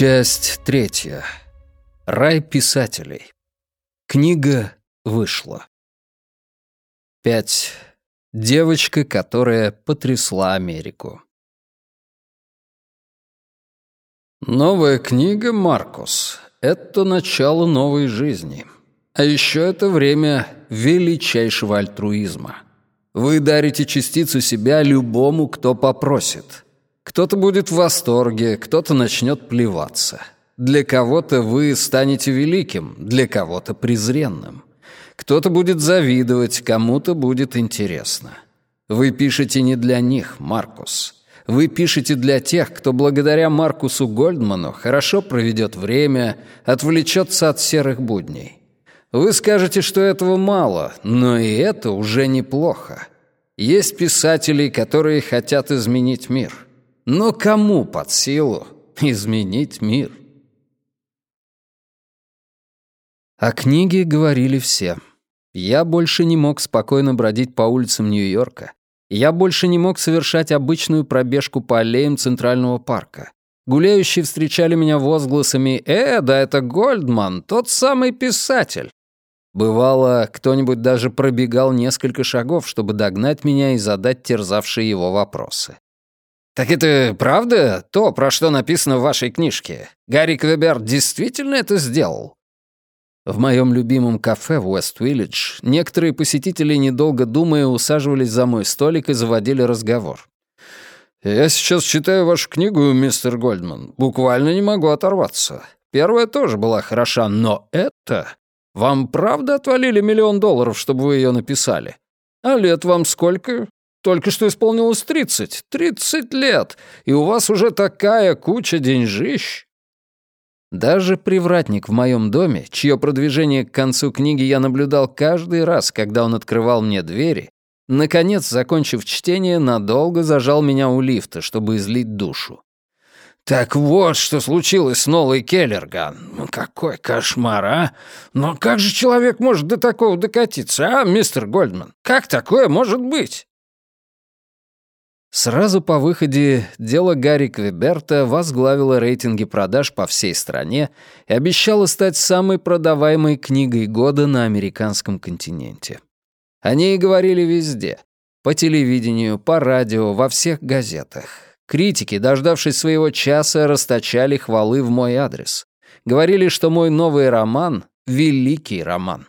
Часть третья. Рай писателей. Книга вышла. Пять. Девочка, которая потрясла Америку. Новая книга «Маркус» — это начало новой жизни. А еще это время величайшего альтруизма. Вы дарите частицу себя любому, кто попросит — кто-то будет в восторге, кто-то начнет плеваться. Для кого-то вы станете великим, для кого-то презренным. Кто-то будет завидовать, кому-то будет интересно. Вы пишете не для них, Маркус. Вы пишете для тех, кто благодаря Маркусу Гольдману хорошо проведет время, отвлечется от серых будней. Вы скажете, что этого мало, но и это уже неплохо. Есть писатели, которые хотят изменить мир. Но кому под силу изменить мир? О книге говорили все. Я больше не мог спокойно бродить по улицам Нью-Йорка. Я больше не мог совершать обычную пробежку по аллеям Центрального парка. Гуляющие встречали меня возгласами «Э, да это Гольдман, тот самый писатель». Бывало, кто-нибудь даже пробегал несколько шагов, чтобы догнать меня и задать терзавшие его вопросы. «Так это правда то, про что написано в вашей книжке? Гарри Квебер действительно это сделал?» В моем любимом кафе в Уэст-Виллидж некоторые посетители, недолго думая, усаживались за мой столик и заводили разговор. «Я сейчас читаю вашу книгу, мистер Гольдман. Буквально не могу оторваться. Первая тоже была хороша, но это... Вам правда отвалили миллион долларов, чтобы вы ее написали? А лет вам сколько? Только что исполнилось тридцать. Тридцать лет! И у вас уже такая куча деньжищ!» Даже привратник в моем доме, чье продвижение к концу книги я наблюдал каждый раз, когда он открывал мне двери, наконец, закончив чтение, надолго зажал меня у лифта, чтобы излить душу. «Так вот, что случилось с Нолой Келлерган. Ну, какой кошмар, а? Но как же человек может до такого докатиться, а, мистер Гольдман? Как такое может быть?» Сразу по выходе дело Гарри Квеберта возглавило рейтинги продаж по всей стране и обещало стать самой продаваемой книгой года на американском континенте. О ней говорили везде. По телевидению, по радио, во всех газетах. Критики, дождавшись своего часа, расточали хвалы в мой адрес. Говорили, что мой новый роман — великий роман.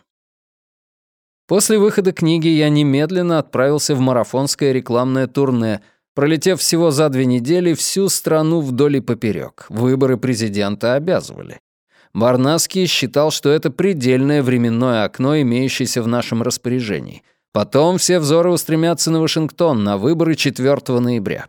После выхода книги я немедленно отправился в марафонское рекламное турне, пролетев всего за две недели всю страну вдоль и поперек. Выборы президента обязывали. Барнаский считал, что это предельное временное окно, имеющееся в нашем распоряжении. Потом все взоры устремятся на Вашингтон на выборы 4 ноября.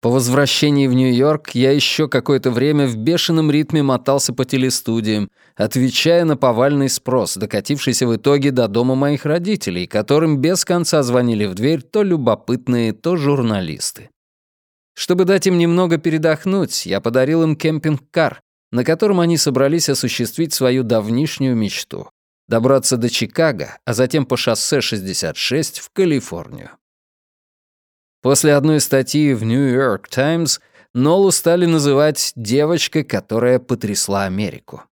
По возвращении в Нью-Йорк я еще какое-то время в бешеном ритме мотался по телестудиям, отвечая на повальный спрос, докатившийся в итоге до дома моих родителей, которым без конца звонили в дверь то любопытные, то журналисты. Чтобы дать им немного передохнуть, я подарил им кемпинг-кар, на котором они собрались осуществить свою давнишнюю мечту — добраться до Чикаго, а затем по шоссе 66 в Калифорнию. После одной статьи в New York Times Нолу стали называть «девочка, которая потрясла Америку».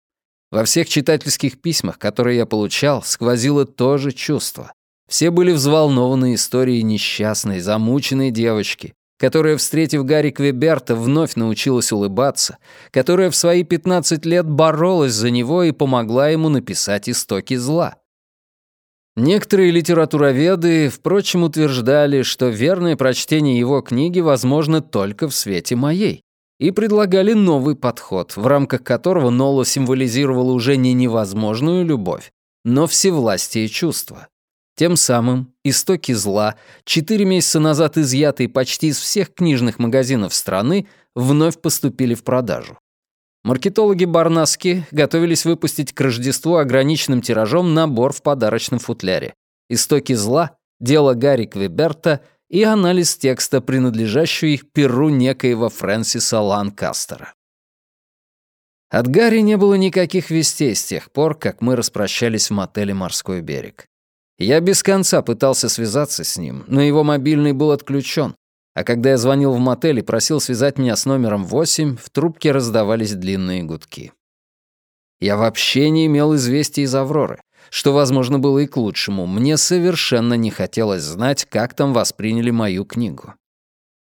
Во всех читательских письмах, которые я получал, сквозило то же чувство. Все были взволнованы историей несчастной, замученной девочки, которая, встретив Гарри Квеберта, вновь научилась улыбаться, которая в свои 15 лет боролась за него и помогла ему написать «Истоки зла». Некоторые литературоведы, впрочем, утверждали, что верное прочтение его книги возможно только в свете моей, и предлагали новый подход, в рамках которого Ноло символизировала уже не невозможную любовь, но всевластие чувства. Тем самым «Истоки зла», четыре месяца назад изъятые почти из всех книжных магазинов страны, вновь поступили в продажу. Маркетологи Барнаски готовились выпустить к Рождеству ограниченным тиражом набор в подарочном футляре. «Истоки зла», «Дело Гарри Квеберта» и анализ текста, принадлежащего их перу некоего Фрэнсиса Ланкастера. От Гарри не было никаких вестей с тех пор, как мы распрощались в мотеле «Морской берег». Я без конца пытался связаться с ним, но его мобильный был отключен, а когда я звонил в мотель и просил связать меня с номером 8, в трубке раздавались длинные гудки. Я вообще не имел известий из «Авроры», что, возможно, было и к лучшему. Мне совершенно не хотелось знать, как там восприняли мою книгу.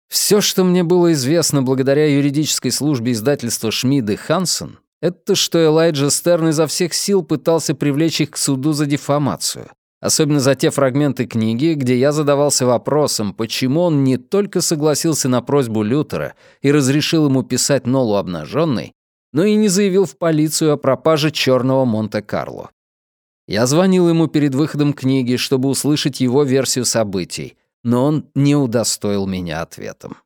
Все, что мне было известно благодаря юридической службе издательства Шмид и Хансен, это что Элайджа Стерн изо всех сил пытался привлечь их к суду за дефамацию, Особенно за те фрагменты книги, где я задавался вопросом, почему он не только согласился на просьбу Лютера и разрешил ему писать Нолу обнаженной, но и не заявил в полицию о пропаже черного Монте-Карло. Я звонил ему перед выходом книги, чтобы услышать его версию событий, но он не удостоил меня ответом.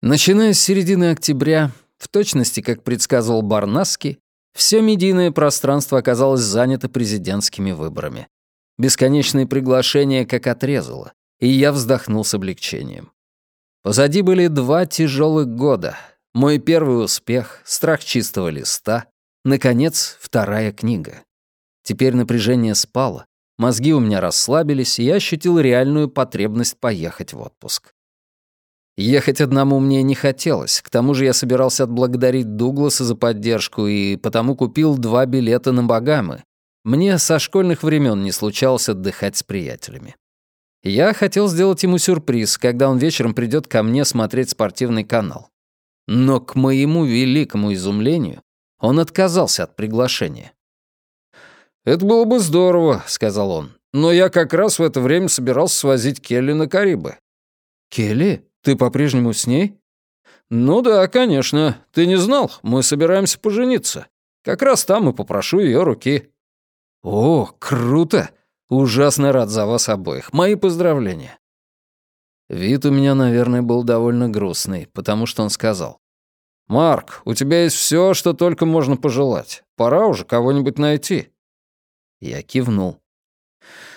Начиная с середины октября, в точности, как предсказывал Барнаски, все медийное пространство оказалось занято президентскими выборами. Бесконечные приглашения как отрезало, и я вздохнул с облегчением. Позади были два тяжелых года. Мой первый успех, страх чистого листа, наконец, вторая книга. Теперь напряжение спало, мозги у меня расслабились, и я ощутил реальную потребность поехать в отпуск. Ехать одному мне не хотелось, к тому же я собирался отблагодарить Дугласа за поддержку и потому купил два билета на Багамы. Мне со школьных времен не случалось отдыхать с приятелями. Я хотел сделать ему сюрприз, когда он вечером придет ко мне смотреть спортивный канал. Но, к моему великому изумлению, он отказался от приглашения. «Это было бы здорово», — сказал он. «Но я как раз в это время собирался свозить Келли на Карибы». «Келли?» Ты по-прежнему с ней?» «Ну да, конечно. Ты не знал? Мы собираемся пожениться. Как раз там и попрошу ее руки». «О, круто! Ужасно рад за вас обоих. Мои поздравления». Вид у меня, наверное, был довольно грустный, потому что он сказал. «Марк, у тебя есть все, что только можно пожелать. Пора уже кого-нибудь найти». Я кивнул.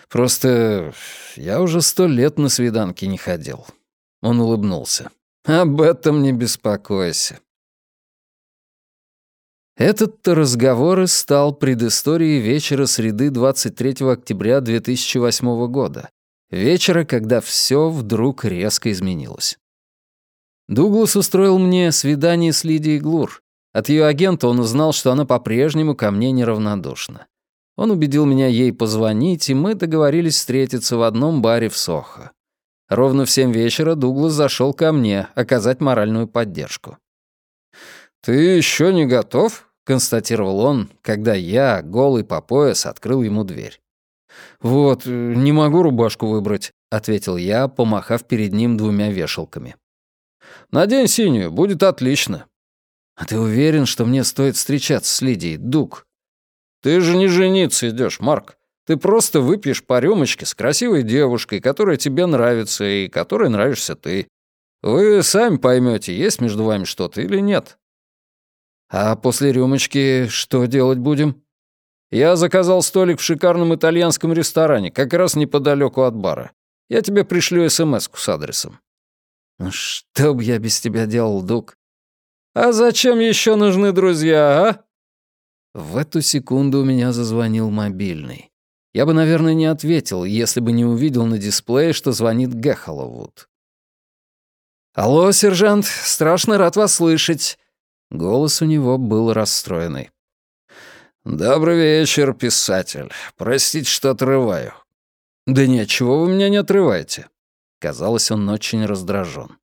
«Просто я уже сто лет на свиданки не ходил. Он улыбнулся. «Об этом не беспокойся». Этот-то разговор и стал предысторией вечера среды 23 октября 2008 года. Вечера, когда все вдруг резко изменилось. Дуглас устроил мне свидание с Лидией Глур. От ее агента он узнал, что она по-прежнему ко мне неравнодушна. Он убедил меня ей позвонить, и мы договорились встретиться в одном баре в Сохо. Ровно в семь вечера Дуглас зашел ко мне оказать моральную поддержку. «Ты еще не готов?» — констатировал он, когда я, голый по пояс, открыл ему дверь. «Вот, не могу рубашку выбрать», — ответил я, помахав перед ним двумя вешалками. «Надень синюю, будет отлично». «А ты уверен, что мне стоит встречаться с Лидией, Дуг?» «Ты же не жениться идешь, Марк. Ты просто выпьешь по рюмочке с красивой девушкой, которая тебе нравится и которой нравишься ты. Вы сами поймете, есть между вами что-то или нет. А после рюмочки что делать будем? Я заказал столик в шикарном итальянском ресторане, как раз неподалеку от бара. Я тебе пришлю смс с адресом. Ну что бы я без тебя делал, Дук? А зачем еще нужны друзья, а? В эту секунду у меня зазвонил мобильный. Я бы, наверное, не ответил, если бы не увидел на дисплее, что звонит Гехоловуд. «Алло, сержант, страшно рад вас слышать». Голос у него был расстроенный. «Добрый вечер, писатель. Простите, что отрываю». «Да ничего вы меня не отрываете». Казалось, он очень раздражен.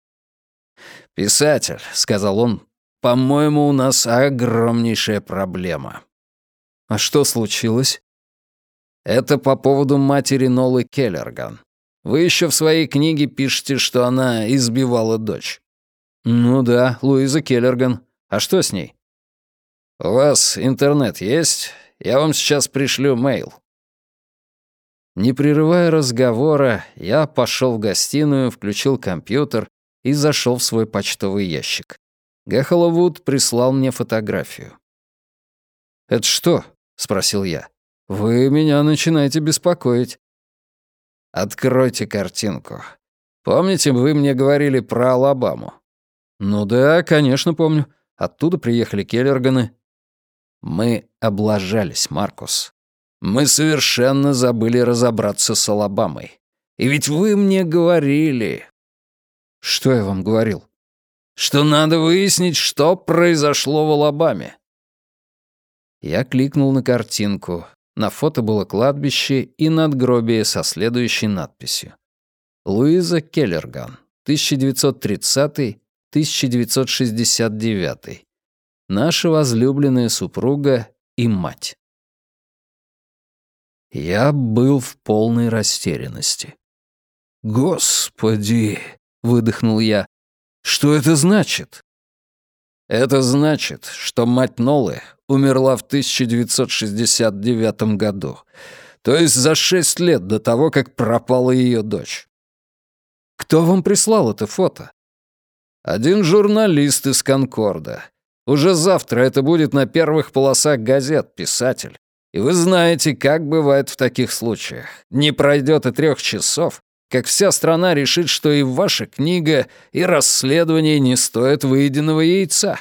«Писатель», — сказал он, — «по-моему, у нас огромнейшая проблема». «А что случилось?» Это по поводу матери Нолы Келлерган. Вы еще в своей книге пишете, что она избивала дочь. Ну да, Луиза Келлерган. А что с ней? У вас интернет есть? Я вам сейчас пришлю мейл. Не прерывая разговора, я пошел в гостиную, включил компьютер и зашел в свой почтовый ящик. Гехоловуд прислал мне фотографию. «Это что?» — спросил я. «Вы меня начинаете беспокоить». «Откройте картинку. Помните, вы мне говорили про Алабаму?» «Ну да, конечно, помню. Оттуда приехали Келлерганы». «Мы облажались, Маркус. Мы совершенно забыли разобраться с Алабамой. И ведь вы мне говорили...» «Что я вам говорил?» «Что надо выяснить, что произошло в Алабаме». Я кликнул на картинку. На фото было кладбище и надгробие со следующей надписью. Луиза Келлерган, 1930-1969. Наша возлюбленная супруга и мать. Я был в полной растерянности. «Господи!» — выдохнул я. «Что это значит?» «Это значит, что мать Нолы умерла в 1969 году, то есть за шесть лет до того, как пропала ее дочь». «Кто вам прислал это фото?» «Один журналист из Конкорда. Уже завтра это будет на первых полосах газет, писатель. И вы знаете, как бывает в таких случаях. Не пройдет и трех часов, как вся страна решит, что и ваша книга, и расследование не стоят выеденного яйца.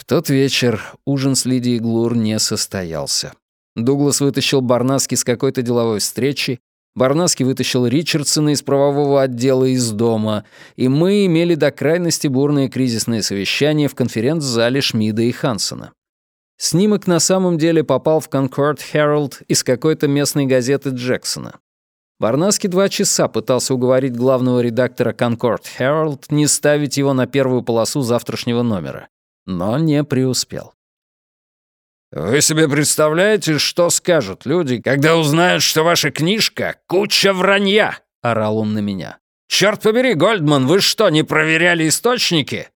В тот вечер ужин с Лидией Глур не состоялся. Дуглас вытащил Барнаски с какой-то деловой встречи, Барнаски вытащил Ричардсона из правового отдела из дома, и мы имели до крайности бурное кризисное совещание в конференц-зале Шмида и Хансона. Снимок на самом деле попал в Concord Herald из какой-то местной газеты Джексона. Барнаски два часа пытался уговорить главного редактора Concord Herald не ставить его на первую полосу завтрашнего номера, но не преуспел. «Вы себе представляете, что скажут люди, когда узнают, что ваша книжка — куча вранья?» — орал он на меня. «Черт побери, Гольдман, вы что, не проверяли источники?»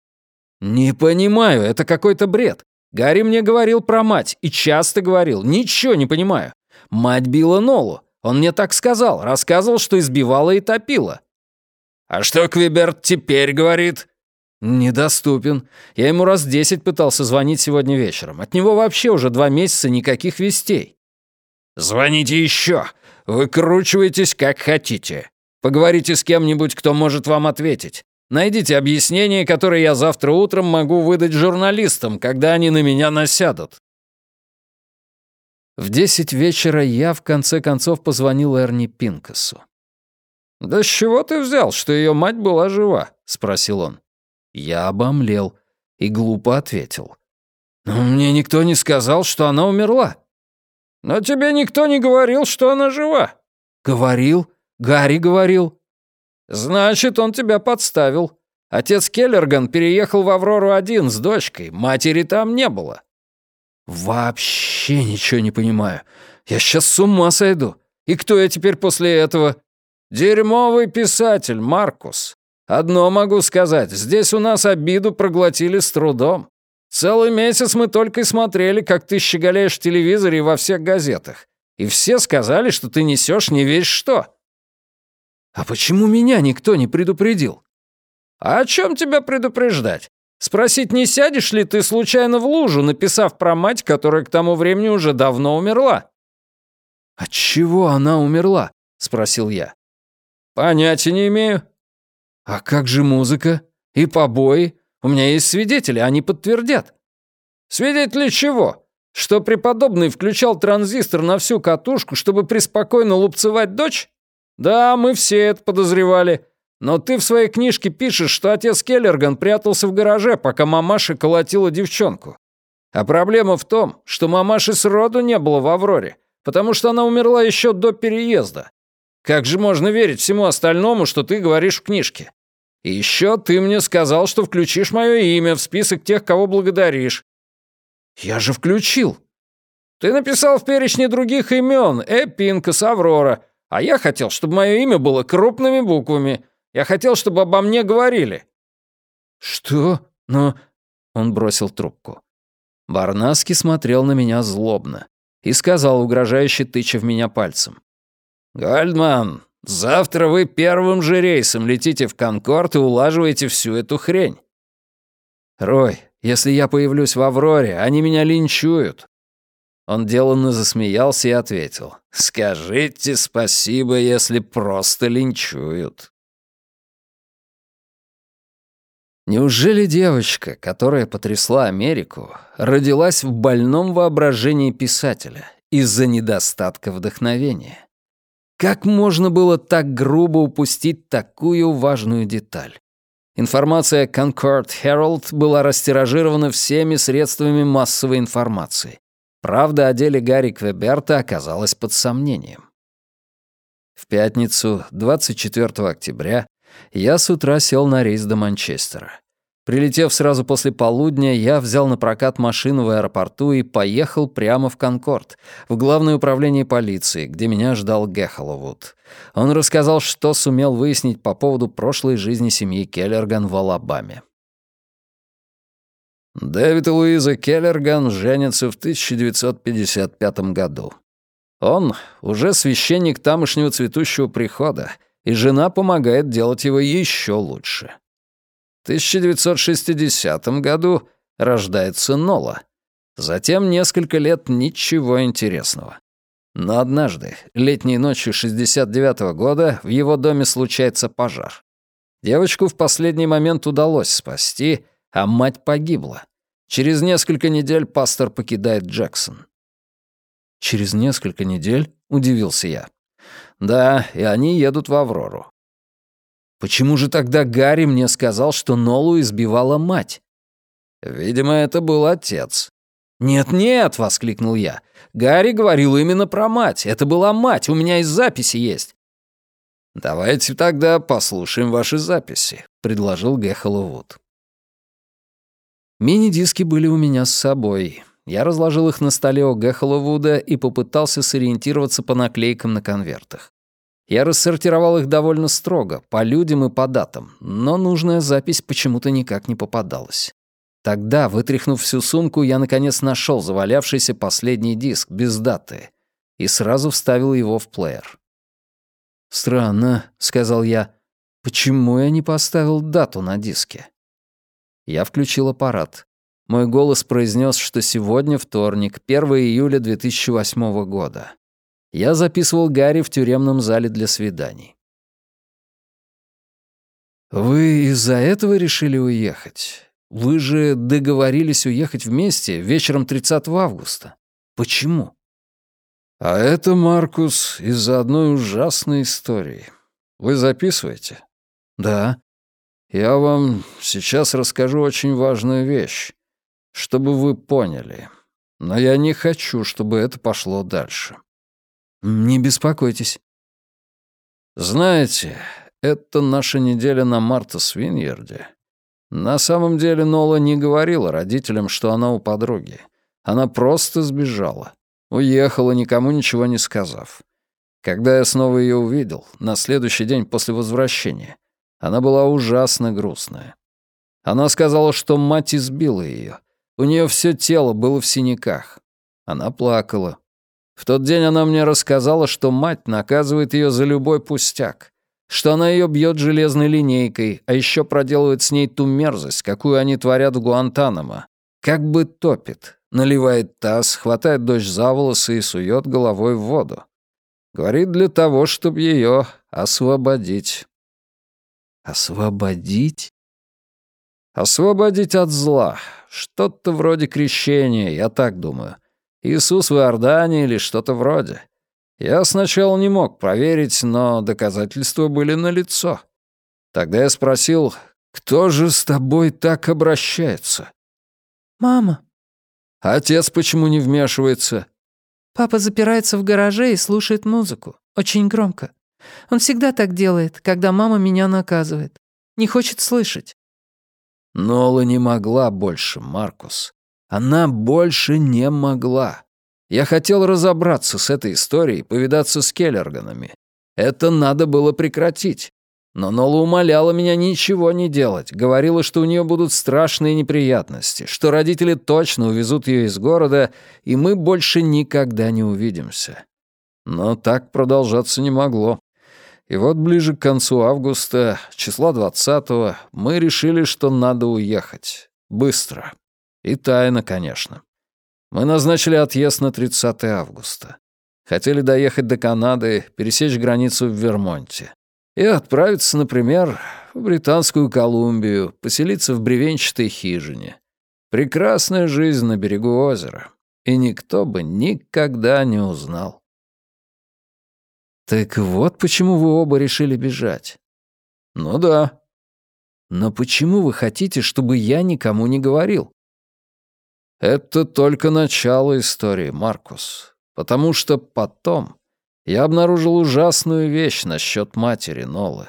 «Не понимаю, это какой-то бред. Гарри мне говорил про мать, и часто говорил. Ничего не понимаю. Мать била Нолу. Он мне так сказал, рассказывал, что избивала и топила. А что Квиберт теперь говорит? Недоступен. Я ему раз десять пытался звонить сегодня вечером. От него вообще уже два месяца никаких вестей. Звоните еще. Выкручивайтесь как хотите. Поговорите с кем-нибудь, кто может вам ответить. Найдите объяснение, которое я завтра утром могу выдать журналистам, когда они на меня насядут. В десять вечера я, в конце концов, позвонил Эрни Пинкасу. «Да с чего ты взял, что ее мать была жива?» — спросил он. Я обомлел и глупо ответил. «Но мне никто не сказал, что она умерла». «Но тебе никто не говорил, что она жива». «Говорил. Гарри говорил». «Значит, он тебя подставил. Отец Келлерган переехал в Аврору один с дочкой, матери там не было. «Вообще ничего не понимаю. Я сейчас с ума сойду. И кто я теперь после этого?» «Дерьмовый писатель, Маркус. Одно могу сказать, здесь у нас обиду проглотили с трудом. Целый месяц мы только и смотрели, как ты щеголяешь в телевизоре и во всех газетах. И все сказали, что ты несешь не весь что». «А почему меня никто не предупредил?» «А о чем тебя предупреждать? Спросить, не сядешь ли ты случайно в лужу, написав про мать, которая к тому времени уже давно умерла?» «От чего она умерла?» — спросил я. «Понятия не имею». «А как же музыка? И побои? У меня есть свидетели, они подтвердят». «Свидетели чего? Что преподобный включал транзистор на всю катушку, чтобы преспокойно лупцевать дочь? Да, мы все это подозревали. Но ты в своей книжке пишешь, что отец Келлерган прятался в гараже, пока мамаша колотила девчонку. А проблема в том, что мамаши сроду не было в Авроре, потому что она умерла еще до переезда. Как же можно верить всему остальному, что ты говоришь в книжке? И еще ты мне сказал, что включишь мое имя в список тех, кого благодаришь. Я же включил. Ты написал в перечне других имен Эпинкас, Аврора, а я хотел, чтобы мое имя было крупными буквами. Я хотел, чтобы обо мне говорили». «Что? Но...» Он бросил трубку. Барнаски смотрел на меня злобно и сказал, угрожающе тыча в меня пальцем. «Гальдман, Завтра вы первым же рейсом летите в Конкорд и улаживаете всю эту хрень. Рой, если я появлюсь в Авроре, они меня линчуют. Он деланно засмеялся и ответил. «Скажите спасибо, если просто линчуют». Неужели девочка, которая потрясла Америку, родилась в больном воображении писателя из-за недостатка вдохновения? Как можно было так грубо упустить такую важную деталь? Информация Concord Herald была растиражирована всеми средствами массовой информации. Правда о деле Гарри Квеберта оказалась под сомнением. В пятницу, 24 октября, я с утра сел на рейс до Манчестера. Прилетев сразу после полудня, я взял на прокат машину в аэропорту и поехал прямо в Конкорд, в Главное управление полиции, где меня ждал Гехоловуд. Он рассказал, что сумел выяснить по поводу прошлой жизни семьи Келлерган в Алабаме. Дэвид и Луиза Келлерган женятся в 1955 году. Он уже священник тамошнего цветущего прихода, и жена помогает делать его еще лучше. В 1960 году рождается Нола. Затем несколько лет ничего интересного. Но однажды, летней ночью 69 -го года, в его доме случается пожар. Девочку в последний момент удалось спасти, а мать погибла. Через несколько недель пастор покидает Джексон. «Через несколько недель?» — удивился я. «Да, и они едут в Аврору. Почему же тогда Гарри мне сказал, что Нолу избивала мать? Видимо, это был отец. «Нет-нет!» — воскликнул я. «Гарри говорил именно про мать. Это была мать, у меня и записи есть». «Давайте тогда послушаем ваши записи», — предложил Гехоловуд. Мини-диски были у меня с собой. Я разложил их на столе у Гехоловуда и попытался сориентироваться по наклейкам на конвертах. Я рассортировал их довольно строго, по людям и по датам, но нужная запись почему-то никак не попадалась. Тогда, вытряхнув всю сумку, я наконец нашел завалявшийся последний диск, без даты, и сразу вставил его в плеер. «Странно», — сказал я, — «почему я не поставил дату на диске?» Я включил аппарат. Мой голос произнес, что сегодня вторник, 1 июля 2008 года. Я записывал Гарри в тюремном зале для свиданий. «Вы из-за этого решили уехать? Вы же договорились уехать вместе вечером 30 августа. Почему?» «А это, Маркус, из-за одной ужасной истории. Вы записываете?» «Да». «Я вам сейчас расскажу очень важную вещь, чтобы вы поняли. Но я не хочу, чтобы это пошло дальше. «Не беспокойтесь». «Знаете, это наша неделя на Марта Свиньерде. На самом деле Нола не говорила родителям, что она у подруги. Она просто сбежала. Уехала, никому ничего не сказав. Когда я снова ее увидел, на следующий день после возвращения, она была ужасно грустная. Она сказала, что мать избила ее. У нее все тело было в синяках. Она плакала. В тот день она мне рассказала, что мать наказывает ее за любой пустяк, что она ее бьет железной линейкой, а еще проделывает с ней ту мерзость, какую они творят в Гуантанамо. Как бы топит, наливает таз, хватает дочь за волосы и сует головой в воду. Говорит для того, чтобы ее освободить. Освободить? Освободить от зла. Что-то вроде крещения, я так думаю. Иисус в Иордании или что-то вроде. Я сначала не мог проверить, но доказательства были налицо. Тогда я спросил, кто же с тобой так обращается? «Мама». «Отец почему не вмешивается?» «Папа запирается в гараже и слушает музыку. Очень громко. Он всегда так делает, когда мама меня наказывает. Не хочет слышать». Нола не могла больше, Маркус. Она больше не могла. Я хотел разобраться с этой историей, повидаться с Келлерганами. Это надо было прекратить. Но Нола умоляла меня ничего не делать, говорила, что у нее будут страшные неприятности, что родители точно увезут ее из города, и мы больше никогда не увидимся. Но так продолжаться не могло. И вот ближе к концу августа, числа 20 мы решили, что надо уехать. Быстро. И тайно, конечно. Мы назначили отъезд на 30 августа. Хотели доехать до Канады, пересечь границу в Вермонте. И отправиться, например, в Британскую Колумбию, поселиться в бревенчатой хижине. Прекрасная жизнь на берегу озера. И никто бы никогда не узнал. Так вот почему вы оба решили бежать. Ну да. Но почему вы хотите, чтобы я никому не говорил? Это только начало истории, Маркус. Потому что потом я обнаружил ужасную вещь насчет матери Нолы.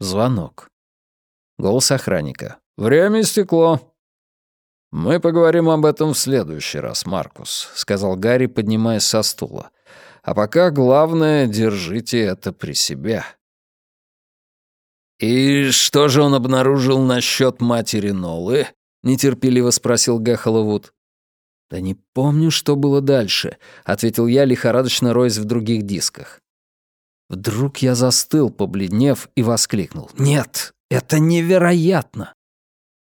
Звонок. Голос охранника. «Время истекло». «Мы поговорим об этом в следующий раз, Маркус», — сказал Гарри, поднимаясь со стула. «А пока главное, держите это при себе». «И что же он обнаружил насчет матери Нолы?» — нетерпеливо спросил Гахоловуд. «Да не помню, что было дальше», — ответил я, лихорадочно роясь в других дисках. Вдруг я застыл, побледнев, и воскликнул. «Нет, это невероятно!»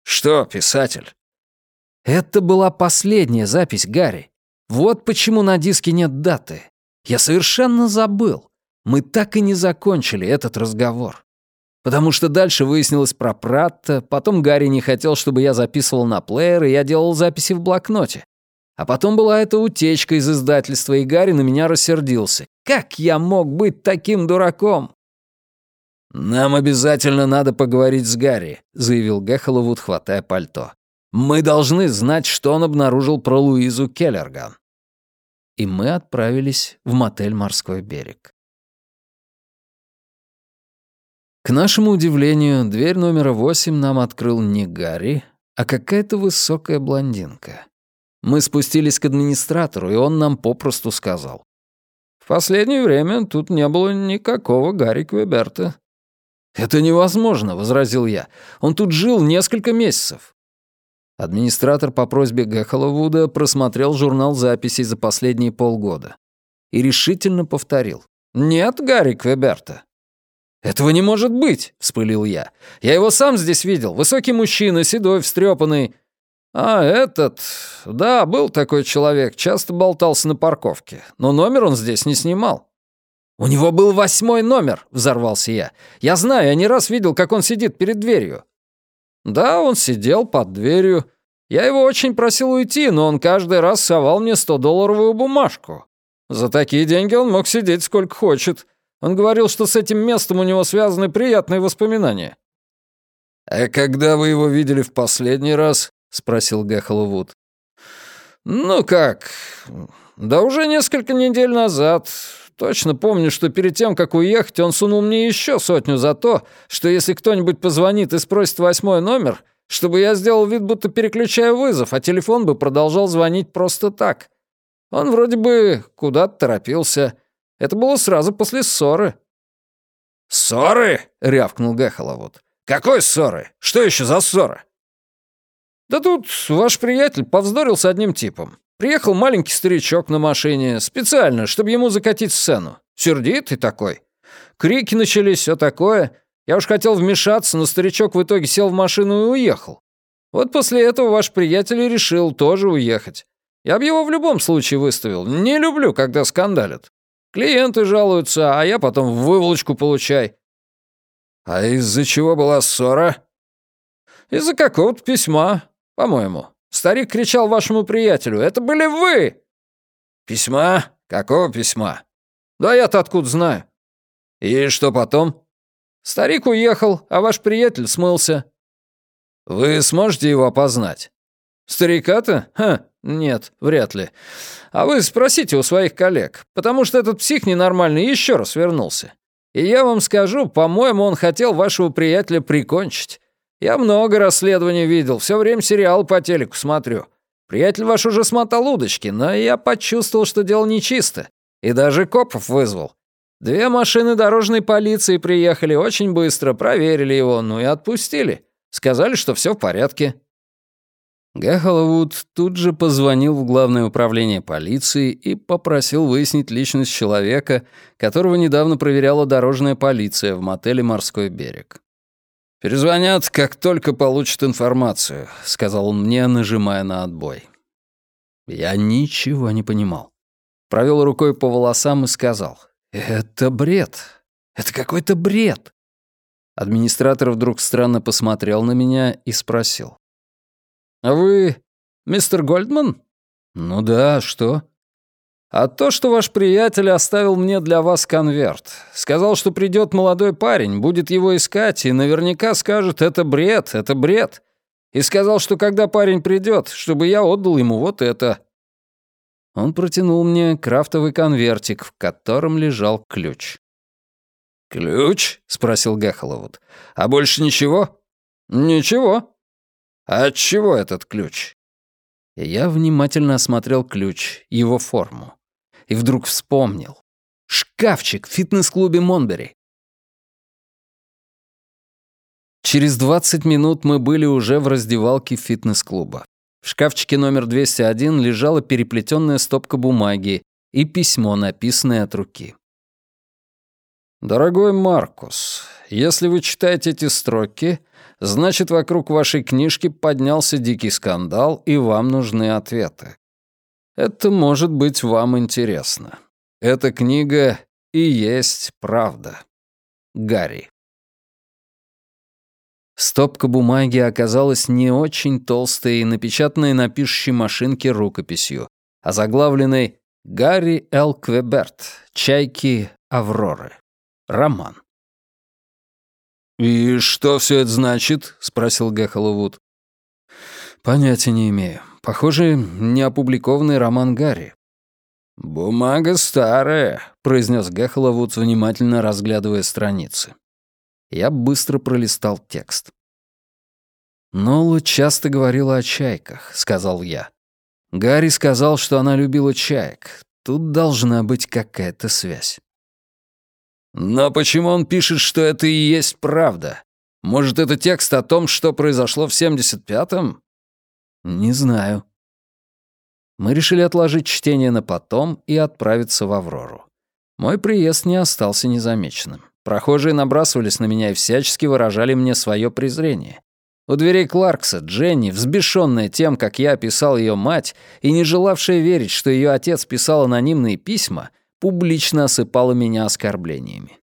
«Что, писатель?» «Это была последняя запись Гарри. Вот почему на диске нет даты. Я совершенно забыл. Мы так и не закончили этот разговор. Потому что дальше выяснилось про Пратта, потом Гарри не хотел, чтобы я записывал на плеер, и я делал записи в блокноте. А потом была эта утечка из издательства, и Гарри на меня рассердился. Как я мог быть таким дураком? «Нам обязательно надо поговорить с Гарри», — заявил Гехоловуд, хватая пальто. «Мы должны знать, что он обнаружил про Луизу Келлерган». И мы отправились в мотель «Морской берег». К нашему удивлению, дверь номера восемь нам открыл не Гарри, а какая-то высокая блондинка. Мы спустились к администратору, и он нам попросту сказал. «В последнее время тут не было никакого Гарри Квеберта». «Это невозможно», — возразил я. «Он тут жил несколько месяцев». Администратор по просьбе Гэхоловуда просмотрел журнал записей за последние полгода и решительно повторил. «Нет Гарри Квеберта». «Этого не может быть!» — вспылил я. «Я его сам здесь видел. Высокий мужчина, седой, встрепанный. «А, этот... Да, был такой человек, часто болтался на парковке, но номер он здесь не снимал». «У него был восьмой номер», — взорвался я. «Я знаю, я не раз видел, как он сидит перед дверью». «Да, он сидел под дверью. Я его очень просил уйти, но он каждый раз совал мне 100-долларовую бумажку. За такие деньги он мог сидеть сколько хочет. Он говорил, что с этим местом у него связаны приятные воспоминания». «А когда вы его видели в последний раз?» — спросил Гэхлвуд. «Ну как? Да уже несколько недель назад. Точно помню, что перед тем, как уехать, он сунул мне еще сотню за то, что если кто-нибудь позвонит и спросит восьмой номер, чтобы я сделал вид, будто переключаю вызов, а телефон бы продолжал звонить просто так. Он вроде бы куда-то торопился. Это было сразу после ссоры». «Ссоры?» — рявкнул Гэхоловод. «Какой ссоры? Что еще за ссора?» «Да тут ваш приятель повздорил с одним типом. Приехал маленький старичок на машине, специально, чтобы ему закатить сцену. Сердитый такой. Крики начались, все такое. Я уж хотел вмешаться, но старичок в итоге сел в машину и уехал. Вот после этого ваш приятель и решил тоже уехать. Я бы его в любом случае выставил. Не люблю, когда скандалят. Клиенты жалуются, а я потом в выволочку получай». «А из-за чего была ссора?» «Из-за какого-то письма по-моему. Старик кричал вашему приятелю. Это были вы!» «Письма? Какого письма?» «Да я-то откуда знаю». «И что потом?» «Старик уехал, а ваш приятель смылся». «Вы сможете его опознать?» «Старика-то? Ха, нет, вряд ли. А вы спросите у своих коллег, потому что этот псих ненормальный еще раз вернулся. И я вам скажу, по-моему, он хотел вашего приятеля прикончить. Я много расследований видел, все время сериал по телеку смотрю. Приятель ваш уже смотал удочки, но я почувствовал, что дело нечисто. И даже копов вызвал. Две машины дорожной полиции приехали очень быстро, проверили его, ну и отпустили. Сказали, что все в порядке. Гэхоловуд тут же позвонил в Главное управление полиции и попросил выяснить личность человека, которого недавно проверяла дорожная полиция в мотеле «Морской берег». «Перезвонят, как только получат информацию», — сказал он мне, нажимая на отбой. Я ничего не понимал. Провел рукой по волосам и сказал, «Это бред. Это какой-то бред». Администратор вдруг странно посмотрел на меня и спросил. «А вы мистер Гольдман?» «Ну да, что?» «А то, что ваш приятель оставил мне для вас конверт. Сказал, что придет молодой парень, будет его искать и наверняка скажет «это бред, это бред». И сказал, что когда парень придет, чтобы я отдал ему вот это». Он протянул мне крафтовый конвертик, в котором лежал ключ. «Ключ?» — спросил Гехоловуд. «А больше ничего?» «Ничего», «А от чего этот ключ?» Я внимательно осмотрел ключ, его форму. И вдруг вспомнил. Шкафчик в фитнес-клубе Монбери. Через 20 минут мы были уже в раздевалке фитнес-клуба. В шкафчике номер 201 лежала переплетенная стопка бумаги и письмо, написанное от руки. «Дорогой Маркус, если вы читаете эти строки, значит, вокруг вашей книжки поднялся дикий скандал, и вам нужны ответы. Это может быть вам интересно. Эта книга и есть правда. Гарри. Стопка бумаги оказалась не очень толстой и напечатанной на пишущей машинке рукописью, а заглавленной «Гарри Л. Квеберт. Чайки Авроры». Роман. «И что все это значит?» — спросил Гэхоловуд. «Понятия не имею. Похоже, неопубликованный роман Гарри». «Бумага старая», — произнес Гэхоловуд, внимательно разглядывая страницы. Я быстро пролистал текст. «Нола часто говорила о чайках», — сказал я. Гарри сказал, что она любила чаек. Тут должна быть какая-то связь. Но почему он пишет, что это и есть правда? Может, это текст о том, что произошло в 75-м? Не знаю. Мы решили отложить чтение на потом и отправиться в Аврору. Мой приезд не остался незамеченным. Прохожие набрасывались на меня и всячески выражали мне свое презрение. У дверей Кларкса Дженни, взбешенная тем, как я описал ее мать, и не желавшая верить, что ее отец писал анонимные письма, публично осыпала меня оскорблениями.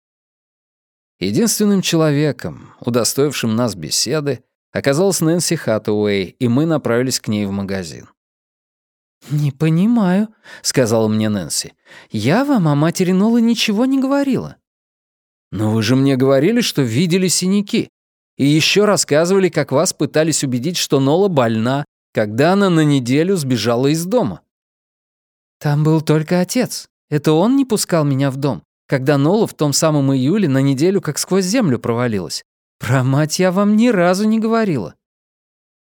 Единственным человеком, удостоившим нас беседы, оказалась Нэнси Хаттуэй, и мы направились к ней в магазин. «Не понимаю», — сказала мне Нэнси. «Я вам о матери Нолы ничего не говорила». «Но вы же мне говорили, что видели синяки. И еще рассказывали, как вас пытались убедить, что Нола больна, когда она на неделю сбежала из дома». «Там был только отец. Это он не пускал меня в дом, когда Нола в том самом июле на неделю как сквозь землю провалилась. Про мать я вам ни разу не говорила».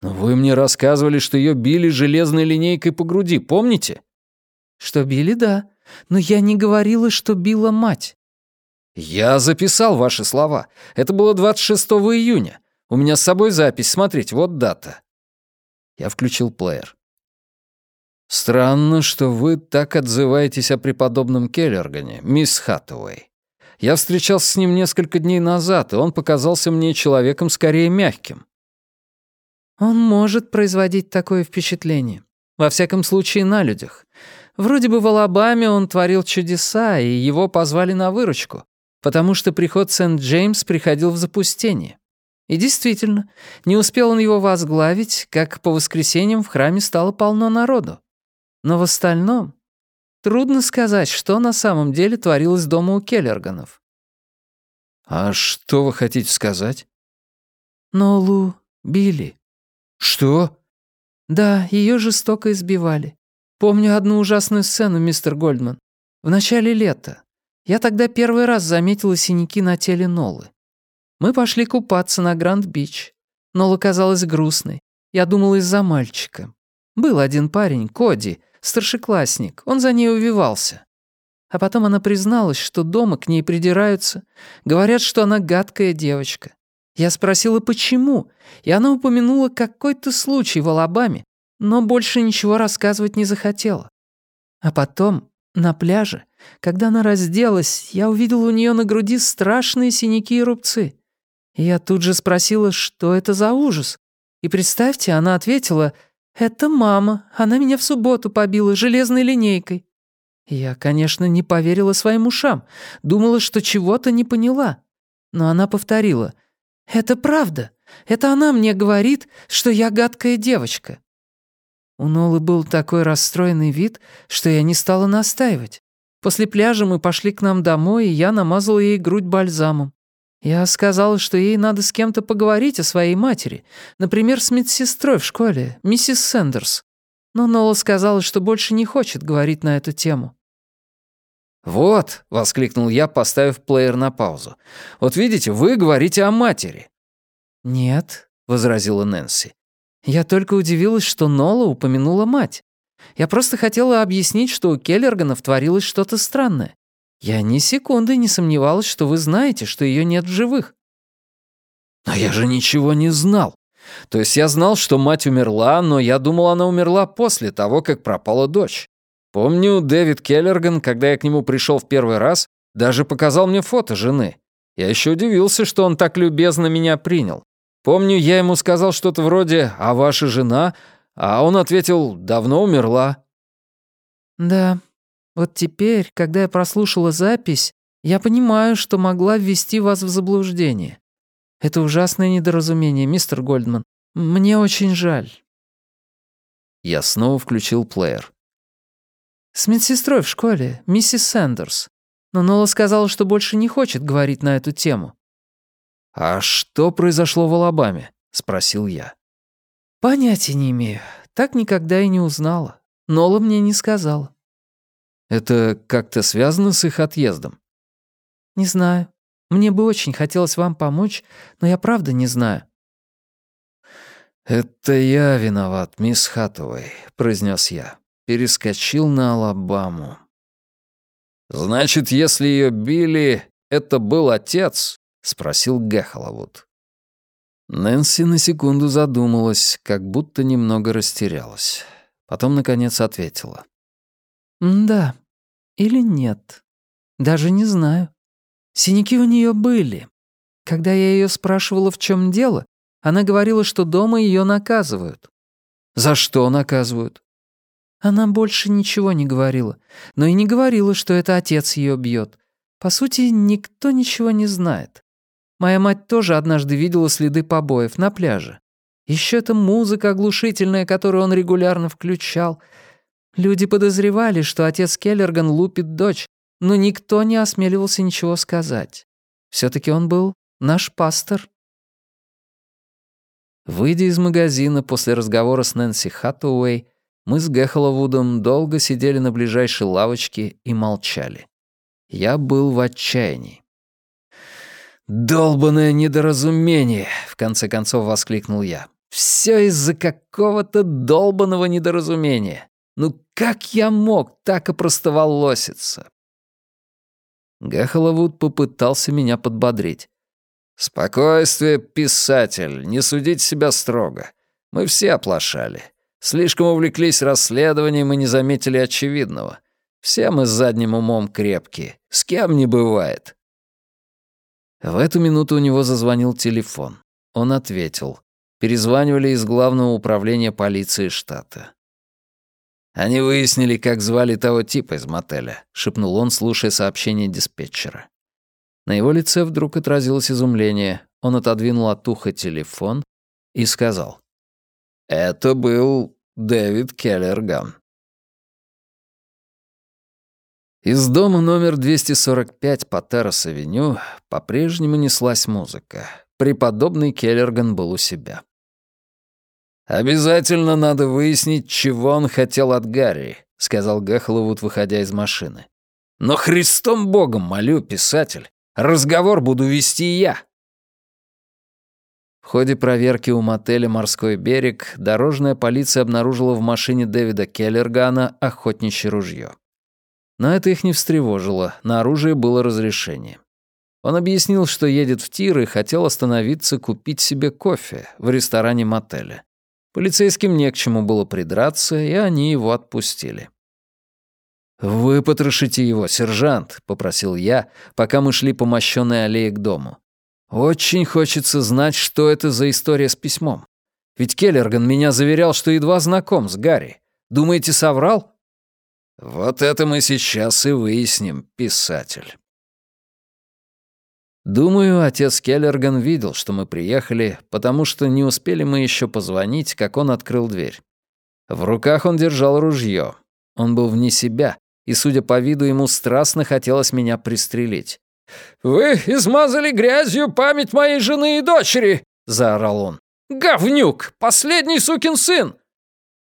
«Но вы мне рассказывали, что ее били железной линейкой по груди, помните?» «Что били, да. Но я не говорила, что била мать». «Я записал ваши слова. Это было 26 июня. У меня с собой запись, смотрите, вот дата». Я включил плеер. «Странно, что вы так отзываетесь о преподобном Келлергане, мисс Хаттуэй. Я встречался с ним несколько дней назад, и он показался мне человеком скорее мягким». «Он может производить такое впечатление. Во всяком случае, на людях. Вроде бы в Алабаме он творил чудеса, и его позвали на выручку, потому что приход Сент-Джеймс приходил в запустение. И действительно, не успел он его возглавить, как по воскресеньям в храме стало полно народу. Но в остальном трудно сказать, что на самом деле творилось дома у Келлерганов. «А что вы хотите сказать?» «Нолу били». «Что?» «Да, ее жестоко избивали. Помню одну ужасную сцену, мистер Гольдман. В начале лета. Я тогда первый раз заметила синяки на теле Нолы. Мы пошли купаться на Гранд-Бич. Нола казалась грустной. Я думала из-за мальчика. Был один парень, Коди, старшеклассник, он за ней увивался. А потом она призналась, что дома к ней придираются, говорят, что она гадкая девочка. Я спросила, почему, и она упомянула какой-то случай в Алабаме, но больше ничего рассказывать не захотела. А потом, на пляже, когда она разделась, я увидел у нее на груди страшные синяки и рубцы. И я тут же спросила, что это за ужас. И представьте, она ответила, «Это мама, она меня в субботу побила железной линейкой». Я, конечно, не поверила своим ушам, думала, что чего-то не поняла. Но она повторила, «Это правда, это она мне говорит, что я гадкая девочка». У Нолы был такой расстроенный вид, что я не стала настаивать. После пляжа мы пошли к нам домой, и я намазала ей грудь бальзамом. Я сказала, что ей надо с кем-то поговорить о своей матери, например, с медсестрой в школе, миссис Сэндерс. Но Нола сказала, что больше не хочет говорить на эту тему. «Вот», — воскликнул я, поставив плеер на паузу. «Вот видите, вы говорите о матери». «Нет», — возразила Нэнси. «Я только удивилась, что Нола упомянула мать. Я просто хотела объяснить, что у Келлерганов творилось что-то странное. Я ни секунды не сомневалась, что вы знаете, что ее нет в живых». «Но я же ничего не знал. То есть я знал, что мать умерла, но я думал, она умерла после того, как пропала дочь. Помню, Дэвид Келлерган, когда я к нему пришел в первый раз, даже показал мне фото жены. Я еще удивился, что он так любезно меня принял. Помню, я ему сказал что-то вроде «А ваша жена?» А он ответил «Давно умерла». «Да, вот теперь, когда я прослушала запись, я понимаю, что могла ввести вас в заблуждение. Это ужасное недоразумение, мистер Гольдман. Мне очень жаль». Я снова включил плеер. «С медсестрой в школе, миссис Сэндерс. Но Нола сказала, что больше не хочет говорить на эту тему». «А что произошло в Алабаме?» — спросил я. «Понятия не имею. Так никогда и не узнала. Нола мне не сказала». Это как-то связано с их отъездом? Не знаю. Мне бы очень хотелось вам помочь, но я правда не знаю. «Это я виноват, мисс Хаттуэй», — произнес я. Перескочил на Алабаму. «Значит, если ее били, это был отец?» — спросил Гэхоловуд. Нэнси на секунду задумалась, как будто немного растерялась. Потом, наконец, ответила. «Да, или нет? Даже не знаю. Синяки у нее были. Когда я ее спрашивала, в чем дело, она говорила, что дома ее наказывают. За что наказывают? Она больше ничего не говорила, но и не говорила, что это отец ее бьет. По сути, никто ничего не знает. Моя мать тоже однажды видела следы побоев на пляже. Еще эта музыка оглушительная, которую он регулярно включал — Люди подозревали, что отец Келлерган лупит дочь, но никто не осмеливался ничего сказать. все таки он был наш пастор. Выйдя из магазина после разговора с Нэнси Хаттуэй, мы с Гэхоловудом долго сидели на ближайшей лавочке и молчали. Я был в отчаянии. «Долбанное недоразумение!» — в конце концов воскликнул я. «Все из-за какого-то долбанного недоразумения. Ну как я мог так опростоволоситься?» Гахоловуд попытался меня подбодрить. «Спокойствие, писатель, не судить себя строго. Мы все оплошали. Слишком увлеклись расследованием и не заметили очевидного. Все мы с задним умом крепкие. С кем не бывает». В эту минуту у него зазвонил телефон. Он ответил. Перезванивали из главного управления полиции штата. «Они выяснили, как звали того типа из мотеля», — шепнул он, слушая сообщение диспетчера. На его лице вдруг отразилось изумление. Он отодвинул от уха телефон и сказал. «Это был Дэвид Келлерган». Из дома номер 245 по Террас-авеню по-прежнему неслась музыка. Преподобный Келлерган был у себя. «Обязательно надо выяснить, чего он хотел от Гарри», — сказал Гэхловуд, выходя из машины. «Но Христом Богом молю, писатель, разговор буду вести я». В ходе проверки у мотеля «Морской берег» дорожная полиция обнаружила в машине Дэвида Келлергана охотничье ружье. Но это их не встревожило, на оружие было разрешение. Он объяснил, что едет в тир и хотел остановиться купить себе кофе в ресторане мотеля. Полицейским не к чему было придраться, и они его отпустили. «Вы потрошите его, сержант», — попросил я, пока мы шли по мощенной аллее к дому. «Очень хочется знать, что это за история с письмом. Ведь Келлерган меня заверял, что едва знаком с Гарри. Думаете, соврал?» «Вот это мы сейчас и выясним, писатель». Думаю, отец Келлерган видел, что мы приехали, потому что не успели мы еще позвонить, как он открыл дверь. В руках он держал ружье. Он был вне себя, и, судя по виду, ему страстно хотелось меня пристрелить. «Вы измазали грязью память моей жены и дочери!» — заорал он. «Говнюк! Последний сукин сын!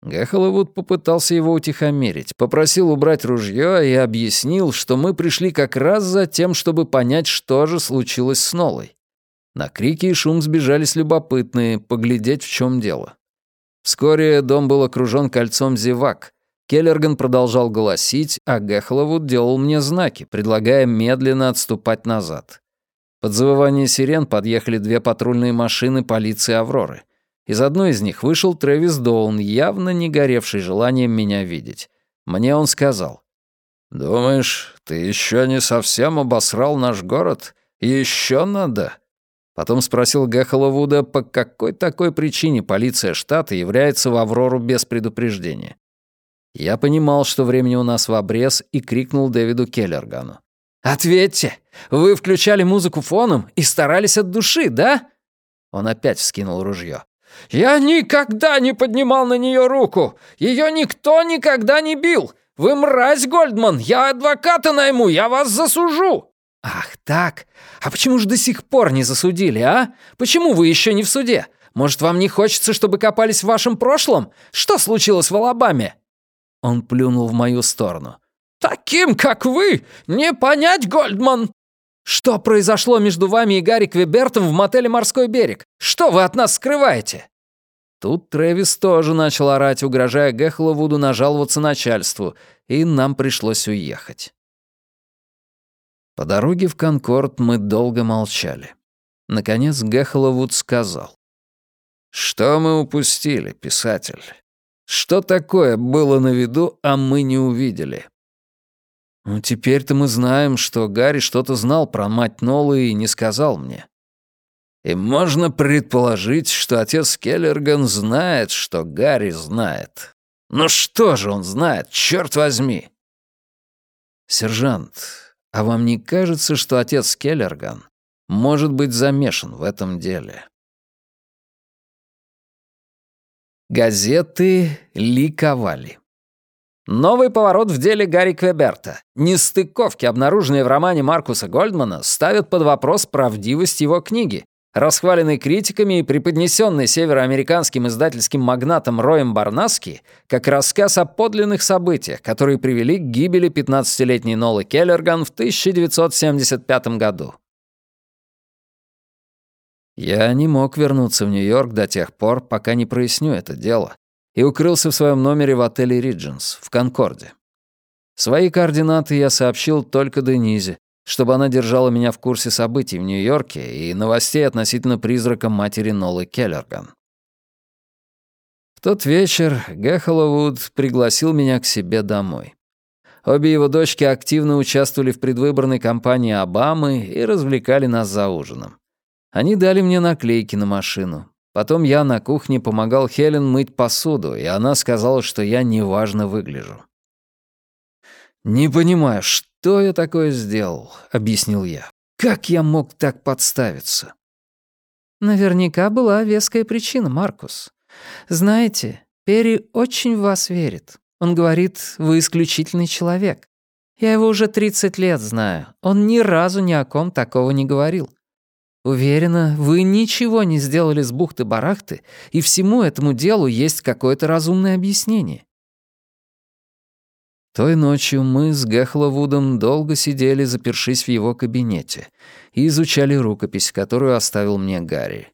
Гэхоловуд попытался его утихомирить, попросил убрать ружье и объяснил, что мы пришли как раз за тем, чтобы понять, что же случилось с Нолой. На крики и шум сбежались любопытные, поглядеть, в чем дело. Вскоре дом был окружен кольцом зевак. Келлерган продолжал голосить, а Гэхоловуд делал мне знаки, предлагая медленно отступать назад. Под завывание сирен подъехали две патрульные машины полиции «Авроры». Из одной из них вышел Трэвис Доун, явно не горевший желанием меня видеть. Мне он сказал. «Думаешь, ты еще не совсем обосрал наш город? Еще надо?» Потом спросил Гэхола Вуда, по какой такой причине полиция штата является в «Аврору» без предупреждения. Я понимал, что времени у нас в обрез, и крикнул Дэвиду Келлергану. «Ответьте! Вы включали музыку фоном и старались от души, да?» Он опять вскинул ружье. «Я никогда не поднимал на нее руку! Ее никто никогда не бил! Вы мразь, Гольдман! Я адвоката найму, я вас засужу!» «Ах так? А почему же до сих пор не засудили, а? Почему вы еще не в суде? Может, вам не хочется, чтобы копались в вашем прошлом? Что случилось в Алабаме?» Он плюнул в мою сторону. «Таким, как вы, не понять, Гольдман! Что произошло между вами и Гарри Квебертом в мотеле «Морской берег»? Что вы от нас скрываете?» Тут Трэвис тоже начал орать, угрожая Гехловуду нажаловаться начальству, и нам пришлось уехать. По дороге в Конкорд мы долго молчали. Наконец Гехловуд сказал. «Что мы упустили, писатель? Что такое было на виду, а мы не увидели?» Ну, теперь-то мы знаем, что Гарри что-то знал про мать Нолы и не сказал мне. И можно предположить, что отец Келлерган знает, что Гарри знает. Но что же он знает, черт возьми? Сержант, а вам не кажется, что отец Келлерган может быть замешан в этом деле? Газеты ликовали. Новый поворот в деле Гарри Квеберта. Нестыковки, обнаруженные в романе Маркуса Гольдмана, ставят под вопрос правдивость его книги, расхваленной критиками и преподнесенной североамериканским издательским магнатом Роем Барнаски как рассказ о подлинных событиях, которые привели к гибели 15-летней Нолы Келлерган в 1975 году. Я не мог вернуться в Нью-Йорк до тех пор, пока не проясню это дело, и укрылся в своем номере в отеле «Ридженс» в Конкорде. Свои координаты я сообщил только Денизе, чтобы она держала меня в курсе событий в Нью-Йорке и новостей относительно призрака матери Нолы Келлерган. В тот вечер Гэхоловуд пригласил меня к себе домой. Обе его дочки активно участвовали в предвыборной кампании Обамы и развлекали нас за ужином. Они дали мне наклейки на машину. Потом я на кухне помогал Хелен мыть посуду, и она сказала, что я неважно выгляжу. «Не понимаю, что я такое сделал?» — объяснил я. «Как я мог так подставиться?» «Наверняка была веская причина, Маркус. Знаете, Перри очень в вас верит. Он говорит, вы исключительный человек. Я его уже 30 лет знаю. Он ни разу ни о ком такого не говорил. Уверена, вы ничего не сделали с бухты-барахты, и всему этому делу есть какое-то разумное объяснение. Той ночью мы с Гэхловудом долго сидели, запершись в его кабинете, и изучали рукопись, которую оставил мне Гарри.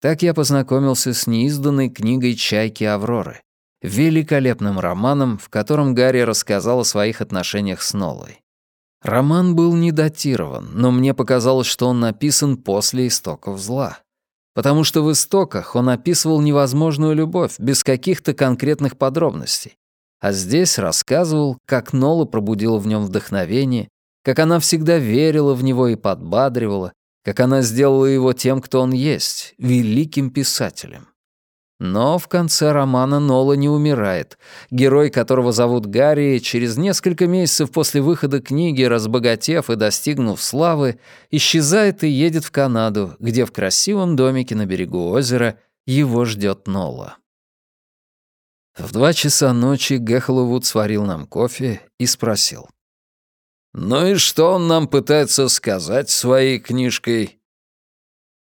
Так я познакомился с неизданной книгой «Чайки Авроры», великолепным романом, в котором Гарри рассказал о своих отношениях с Нолой. Роман был не датирован, но мне показалось, что он написан после истоков зла. потому что в истоках он описывал невозможную любовь без каких-то конкретных подробностей. А здесь рассказывал, как Нола пробудила в нем вдохновение, как она всегда верила в него и подбадривала, как она сделала его тем, кто он есть, великим писателем. Но в конце романа Нола не умирает. Герой, которого зовут Гарри, через несколько месяцев после выхода книги, разбогатев и достигнув славы, исчезает и едет в Канаду, где в красивом домике на берегу озера его ждет Нола. В два часа ночи Гехловуд сварил нам кофе и спросил. «Ну и что он нам пытается сказать своей книжкой?»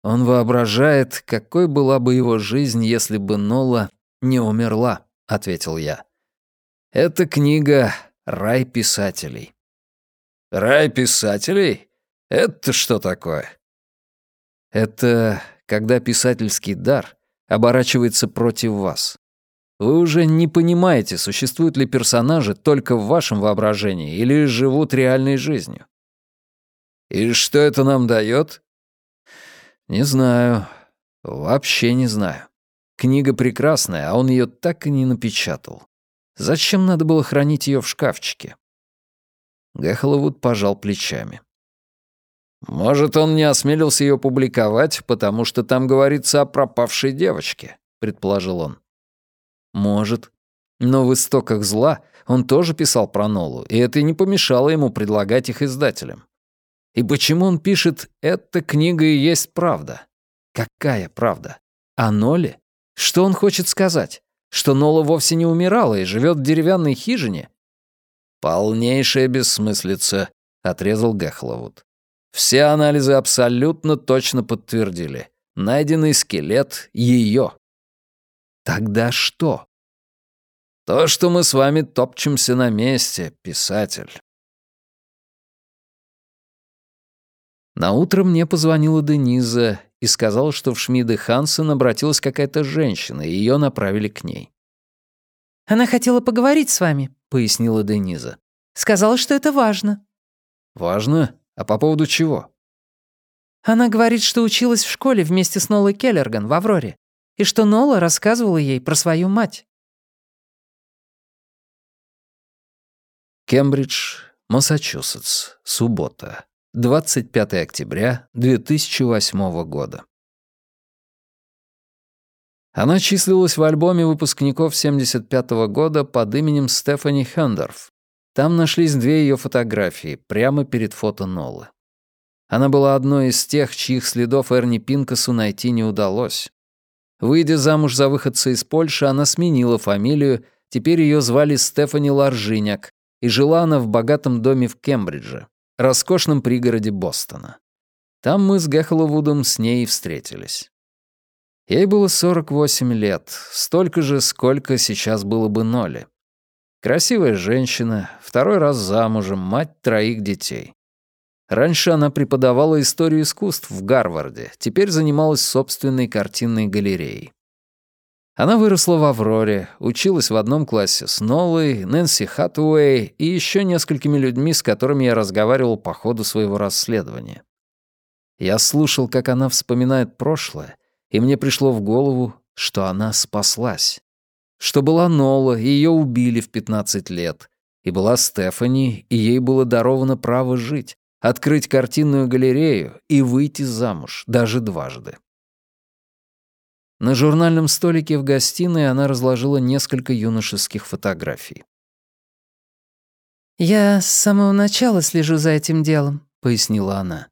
Он воображает, какой была бы его жизнь, если бы Нола не умерла, ответил я. Эта книга «Рай писателей». «Рай писателей? Это что такое?» Это когда писательский дар оборачивается против вас. Вы уже не понимаете, существуют ли персонажи только в вашем воображении или живут реальной жизнью. И что это нам дает? «Не знаю. Вообще не знаю. Книга прекрасная, а он ее так и не напечатал. Зачем надо было хранить ее в шкафчике?» Гэхоловуд пожал плечами. «Может, он не осмелился ее публиковать, потому что там говорится о пропавшей девочке», — предположил он. «Может. Но в истоках зла он тоже писал про Нолу, и это не помешало ему предлагать их издателям. И почему он пишет «эта книга и есть правда»? Какая правда? О Ноле? Что он хочет сказать? Что Нола вовсе не умирала и живет в деревянной хижине? «Полнейшая бессмыслица», — отрезал Гехловуд. «Все анализы абсолютно точно подтвердили. Найденный скелет — ее». «Тогда что?» «То, что мы с вами топчемся на месте, писатель». На утро мне позвонила Дениза и сказала, что в Шмиде Хансен обратилась какая-то женщина, и ее направили к ней. «Она хотела поговорить с вами», — пояснила Дениза. «Сказала, что это важно». «Важно? А по поводу чего?» Она говорит, что училась в школе вместе с Нолой Келлерган в «Авроре», и что Нола рассказывала ей про свою мать. Кембридж, Массачусетс, суббота, 25 октября 2008 года. Она числилась в альбоме выпускников 75 -го года под именем Стефани Хендорф. Там нашлись две ее фотографии, прямо перед фото Нолы. Она была одной из тех, чьих следов Эрни Пинкасу найти не удалось. Выйдя замуж за выходца из Польши, она сменила фамилию, теперь ее звали Стефани Ларжиняк, и жила она в богатом доме в Кембридже роскошном пригороде Бостона. Там мы с Гехоловудом с ней встретились. Ей было 48 лет, столько же, сколько сейчас было бы Ноле. Красивая женщина, второй раз замужем, мать троих детей. Раньше она преподавала историю искусств в Гарварде, теперь занималась собственной картинной галереей. Она выросла в Авроре, училась в одном классе с Нолой, Нэнси Хатуэй и еще несколькими людьми, с которыми я разговаривал по ходу своего расследования. Я слушал, как она вспоминает прошлое, и мне пришло в голову, что она спаслась. Что была Нола, и ее убили в 15 лет. И была Стефани, и ей было даровано право жить, открыть картинную галерею и выйти замуж, даже дважды. На журнальном столике в гостиной она разложила несколько юношеских фотографий. «Я с самого начала слежу за этим делом», — пояснила она.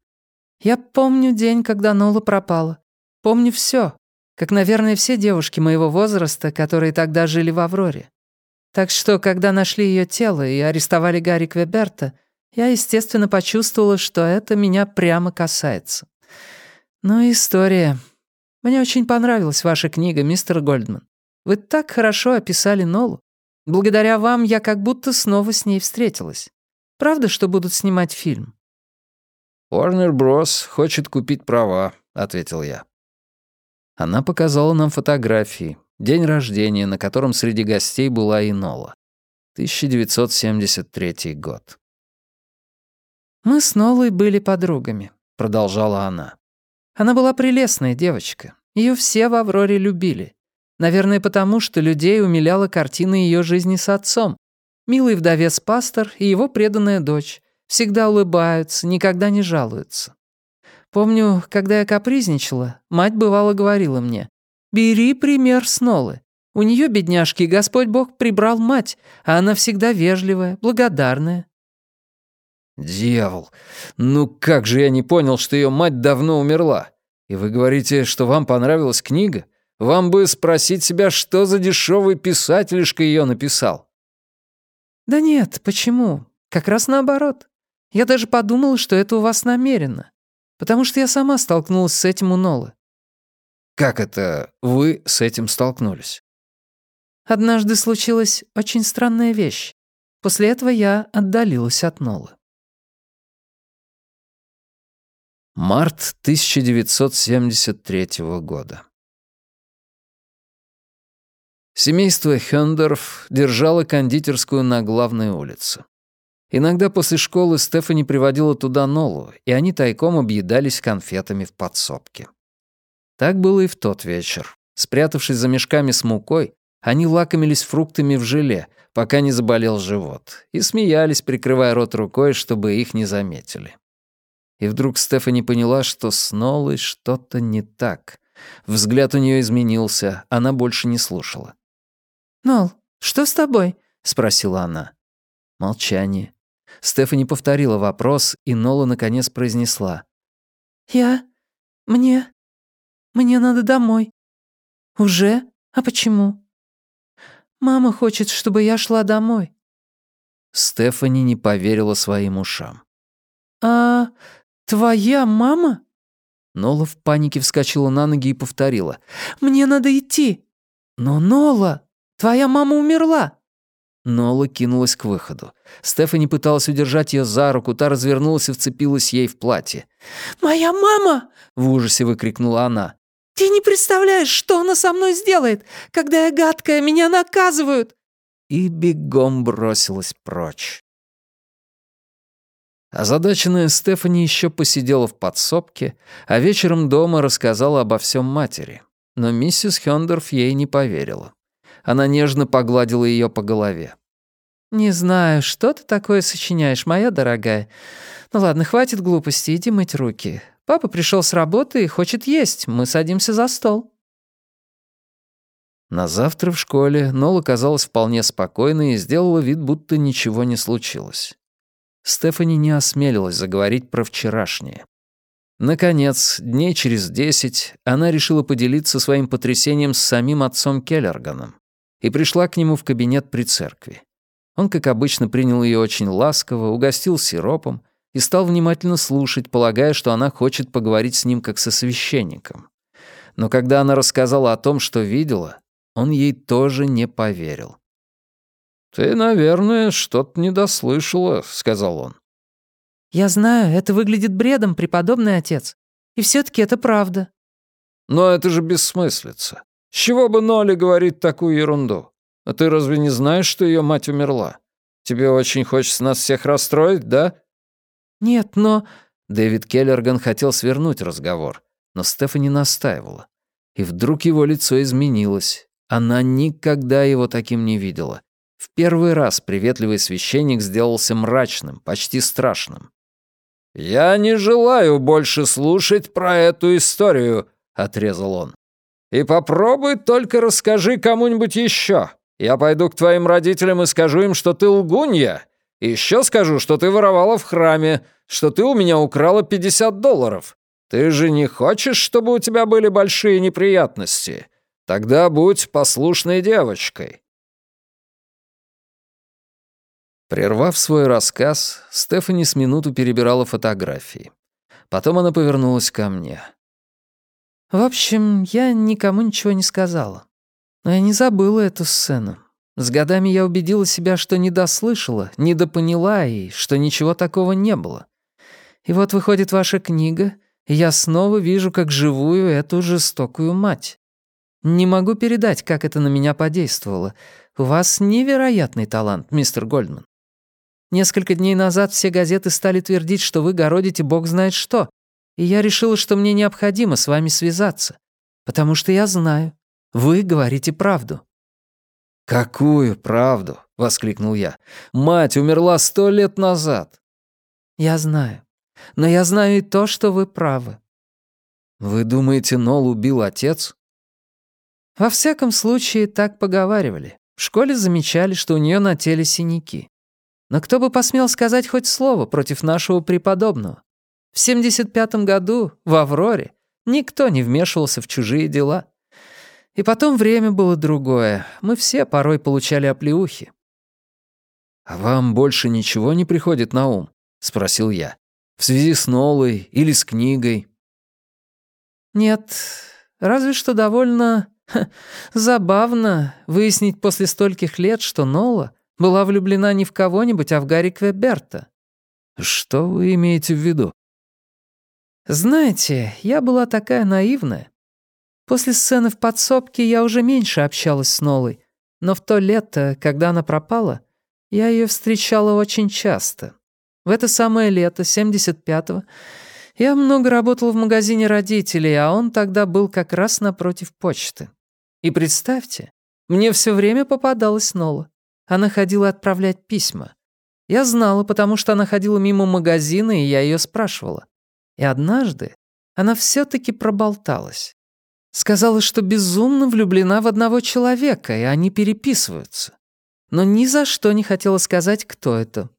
«Я помню день, когда Нола пропала. Помню все, как, наверное, все девушки моего возраста, которые тогда жили в Авроре. Так что, когда нашли ее тело и арестовали Гарри Квеберта, я, естественно, почувствовала, что это меня прямо касается. Но история мне очень понравилась ваша книга, мистер Гольдман. Вы так хорошо описали Нолу. Благодаря вам я как будто снова с ней встретилась. Правда, что будут снимать фильм?» «Warner Bros. хочет купить права», — ответил я. Она показала нам фотографии. День рождения, на котором среди гостей была и Нола. 1973 год. «Мы с Нолой были подругами», — продолжала она. Она была прелестная девочка, Ее все в Авроре любили. Наверное, потому что людей умиляла картина ее жизни с отцом. Милый вдовец-пастор и его преданная дочь. Всегда улыбаются, никогда не жалуются. Помню, когда я капризничала, мать бывало говорила мне, «Бери пример с Нолы. У нее, бедняжки, Господь Бог прибрал мать, а она всегда вежливая, благодарная». «Дьявол! Ну как же я не понял, что ее мать давно умерла? И вы говорите, что вам понравилась книга? Вам бы спросить себя, что за дешевый писателишка ее написал». «Да нет, почему? Как раз наоборот. Я даже подумала, что это у вас намеренно. Потому что я сама столкнулась с этим у Нолы. Как это вы с этим столкнулись? Однажды случилась очень странная вещь. После этого я отдалилась от Нолы. Март 1973 года. Семейство Хёндорф держало кондитерскую на главной улице. Иногда после школы Стефани приводила туда Нолу, и они тайком объедались конфетами в подсобке. Так было и в тот вечер. Спрятавшись за мешками с мукой, они лакомились фруктами в желе, пока не заболел живот, и смеялись, прикрывая рот рукой, чтобы их не заметили. И вдруг Стефани поняла, что с Нолой что-то не так. Взгляд у нее изменился, она больше не слушала. «Нол, что с тобой?» — спросила она. Молчание. Стефани повторила вопрос, и Нола наконец произнесла. «Я... мне... мне надо домой». «Уже? А почему?» «Мама хочет, чтобы я шла домой». Стефани не поверила своим ушам. «А твоя мама?» Нола в панике вскочила на ноги и повторила. «Мне надо идти». «Но, Нола, твоя мама умерла». Нола кинулась к выходу. Стефани пыталась удержать ее за руку, та развернулась и вцепилась ей в платье. «Моя мама!» — в ужасе выкрикнула она. «Ты не представляешь, что она со мной сделает! Когда я гадкая, меня наказывают!» И бегом бросилась прочь. Озадаченная Стефани еще посидела в подсобке, а вечером дома рассказала обо всем матери. Но миссис Хёндорф ей не поверила. Она нежно погладила ее по голове. «Не знаю, что ты такое сочиняешь, моя дорогая. Ну ладно, хватит глупости, иди мыть руки. Папа пришел с работы и хочет есть. Мы садимся за стол». На завтра в школе Нола казалась вполне спокойной и сделала вид, будто ничего не случилось. Стефани не осмелилась заговорить про вчерашнее. Наконец, дней через десять, она решила поделиться своим потрясением с самим отцом Келлерганом и пришла к нему в кабинет при церкви. Он, как обычно, принял ее очень ласково, угостил сиропом и стал внимательно слушать, полагая, что она хочет поговорить с ним как со священником. Но когда она рассказала о том, что видела, он ей тоже не поверил. «Ты, наверное, что-то недослышала», — сказал он. «Я знаю, это выглядит бредом, преподобный отец. И все таки это правда». «Но это же бессмыслица. С чего бы Ноли говорить такую ерунду? А ты разве не знаешь, что ее мать умерла? Тебе очень хочется нас всех расстроить, да?» «Нет, но...» Дэвид Келлерган хотел свернуть разговор, но Стефани настаивала. И вдруг его лицо изменилось. Она никогда его таким не видела. В первый раз приветливый священник сделался мрачным, почти страшным. «Я не желаю больше слушать про эту историю», — отрезал он. И попробуй только расскажи кому-нибудь еще. Я пойду к твоим родителям и скажу им, что ты лгунья. Еще скажу, что ты воровала в храме, что ты у меня украла 50 долларов. Ты же не хочешь, чтобы у тебя были большие неприятности? Тогда будь послушной девочкой». Прервав свой рассказ, Стефани с минуту перебирала фотографии. Потом она повернулась ко мне. В общем, я никому ничего не сказала. Но я не забыла эту сцену. С годами я убедила себя, что недослышала, недопоняла и что ничего такого не было. И вот выходит ваша книга, и я снова вижу как живую эту жестокую мать. Не могу передать, как это на меня подействовало. У вас невероятный талант, мистер Гольдман. Несколько дней назад все газеты стали твердить, что вы городите бог знает что, и я решила, что мне необходимо с вами связаться, Потому что я знаю. Вы говорите правду». «Какую правду?» — воскликнул я. «Мать умерла сто лет назад». «Я знаю. Но я знаю и то, что вы правы». «Вы думаете, Нол убил отец?» Во всяком случае, так поговаривали. В школе замечали, что у нее на теле синяки. Но кто бы посмел сказать хоть слово против нашего преподобного? В 75-м году, в Авроре, никто не вмешивался в чужие дела. И потом время было другое. Мы все порой получали оплеухи. «А вам больше ничего не приходит на ум?» — спросил я. «В связи с Нолой или с книгой?» «Нет, разве что довольно ха, забавно выяснить после стольких лет, что Нола была влюблена не в кого-нибудь, а в Гарри Квеберта». «Что вы имеете в виду?» «Знаете, я была такая наивная. После сцены в подсобке я уже меньше общалась с Нолой, но в то лето, когда она пропала, я ее встречала очень часто. В это самое лето, 75-го, я много работала в магазине родителей, а он тогда был как раз напротив почты. И представьте, мне все время попадалась Нола. Она ходила отправлять письма. Я знала, потому что она ходила мимо магазина, и я ее спрашивала. И однажды она все таки проболталась. Сказала, что безумно влюблена в одного человека, и они переписываются. Но ни за что не хотела сказать, кто это.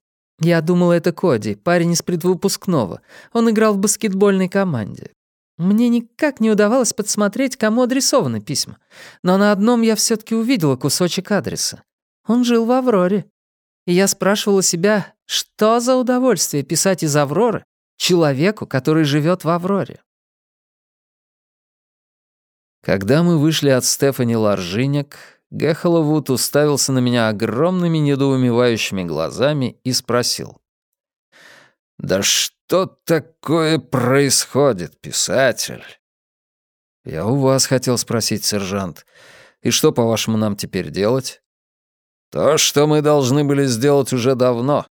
Я думала, это Коди, парень из предвыпускного. Он играл в баскетбольной команде. Мне никак не удавалось подсмотреть, кому адресованы письма. Но на одном я все таки увидела кусочек адреса. Он жил в Авроре. И я спрашивала себя, что за удовольствие писать из Авроры человеку, который живет в Авроре. Когда мы вышли от Стефани Ларжиняк, Гехоловуд уставился на меня огромными недоумевающими глазами и спросил. «Да что такое происходит, писатель?» «Я у вас хотел спросить, сержант. И что, по-вашему, нам теперь делать?» «То, что мы должны были сделать уже давно.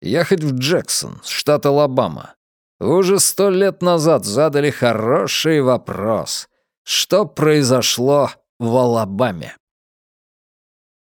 Ехать в Джексон, штат Алабама. Вы уже сто лет назад задали хороший вопрос. Что произошло в Алабаме?